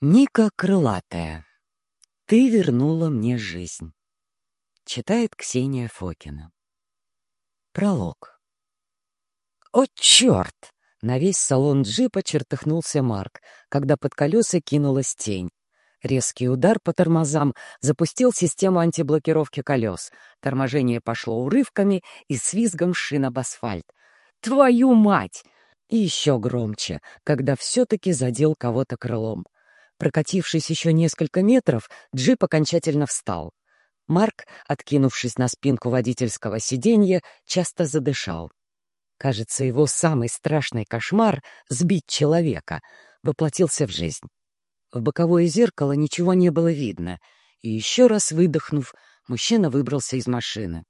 Ника Крылатая. Ты вернула мне жизнь. Читает Ксения Фокина. Пролог. О, черт! На весь салон джипа чертыхнулся Марк, когда под колеса кинулась тень. Резкий удар по тормозам запустил систему антиблокировки колес. Торможение пошло урывками и с визгом шин об асфальт. «Твою мать!» И еще громче, когда все-таки задел кого-то крылом. Прокатившись еще несколько метров, джип окончательно встал. Марк, откинувшись на спинку водительского сиденья, часто задышал. Кажется, его самый страшный кошмар — сбить человека — воплотился в жизнь. В боковое зеркало ничего не было видно, и еще раз выдохнув, мужчина выбрался из машины.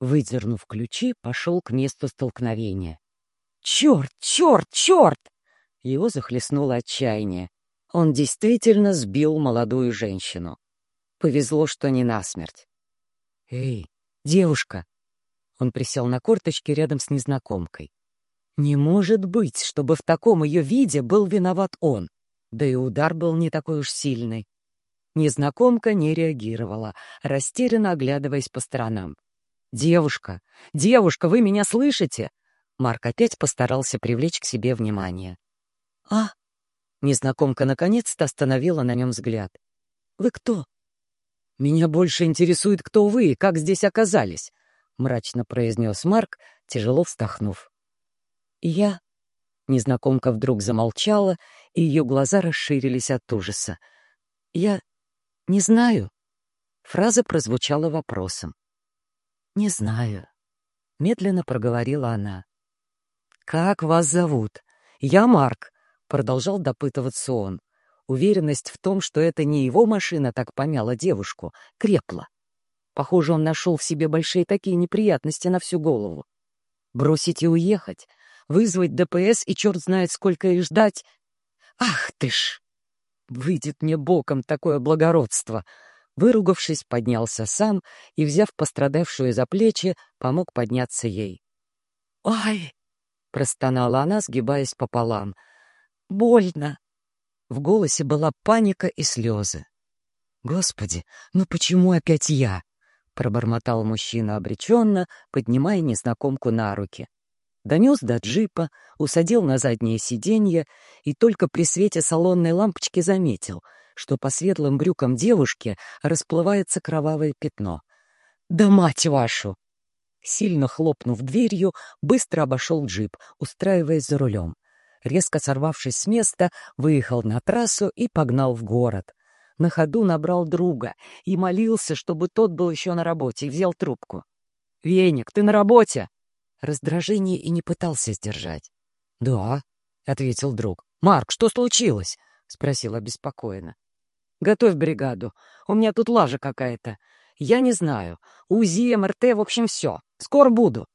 Выдернув ключи, пошел к месту столкновения. «Черт! Черт! Черт!» Его захлестнуло отчаяние. Он действительно сбил молодую женщину. Повезло, что не насмерть. «Эй, девушка!» Он присел на корточки рядом с незнакомкой. «Не может быть, чтобы в таком ее виде был виноват он. Да и удар был не такой уж сильный». Незнакомка не реагировала, растерянно оглядываясь по сторонам. «Девушка! Девушка, вы меня слышите?» Марк опять постарался привлечь к себе внимание. «А, Незнакомка наконец-то остановила на нем взгляд. «Вы кто?» «Меня больше интересует, кто вы и как здесь оказались», — мрачно произнес Марк, тяжело вздохнув. «Я...» Незнакомка вдруг замолчала, и ее глаза расширились от ужаса. «Я... не знаю». Фраза прозвучала вопросом. «Не знаю», — медленно проговорила она. «Как вас зовут? Я Марк. Продолжал допытываться он. Уверенность в том, что это не его машина так помяла девушку, крепла. Похоже, он нашел в себе большие такие неприятности на всю голову. Бросить и уехать, вызвать ДПС и черт знает сколько и ждать. Ах ты ж! Выйдет мне боком такое благородство. Выругавшись, поднялся сам и, взяв пострадавшую за плечи, помог подняться ей. «Ай!» — простонала она, сгибаясь пополам — Больно!» В голосе была паника и слезы. «Господи, ну почему опять я?» — пробормотал мужчина обреченно, поднимая незнакомку на руки. Донес до джипа, усадил на заднее сиденье и только при свете салонной лампочки заметил, что по светлым брюкам девушки расплывается кровавое пятно. «Да мать вашу!» Сильно хлопнув дверью, быстро обошел джип, устраиваясь за рулем резко сорвавшись с места, выехал на трассу и погнал в город. На ходу набрал друга и молился, чтобы тот был еще на работе, и взял трубку. «Веник, ты на работе?» Раздражение и не пытался сдержать. «Да», — ответил друг. «Марк, что случилось?» — спросил обеспокоенно. «Готовь бригаду. У меня тут лажа какая-то. Я не знаю. УЗИ, МРТ, в общем, все. Скоро буду».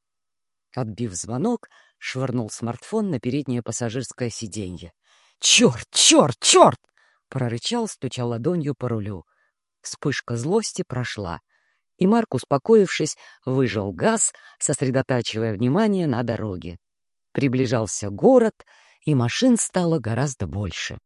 Отбив звонок, швырнул смартфон на переднее пассажирское сиденье. «Черт, черт, черт!» — прорычал, стуча ладонью по рулю. Вспышка злости прошла, и Марк, успокоившись, выжал газ, сосредотачивая внимание на дороге. Приближался город, и машин стало гораздо больше.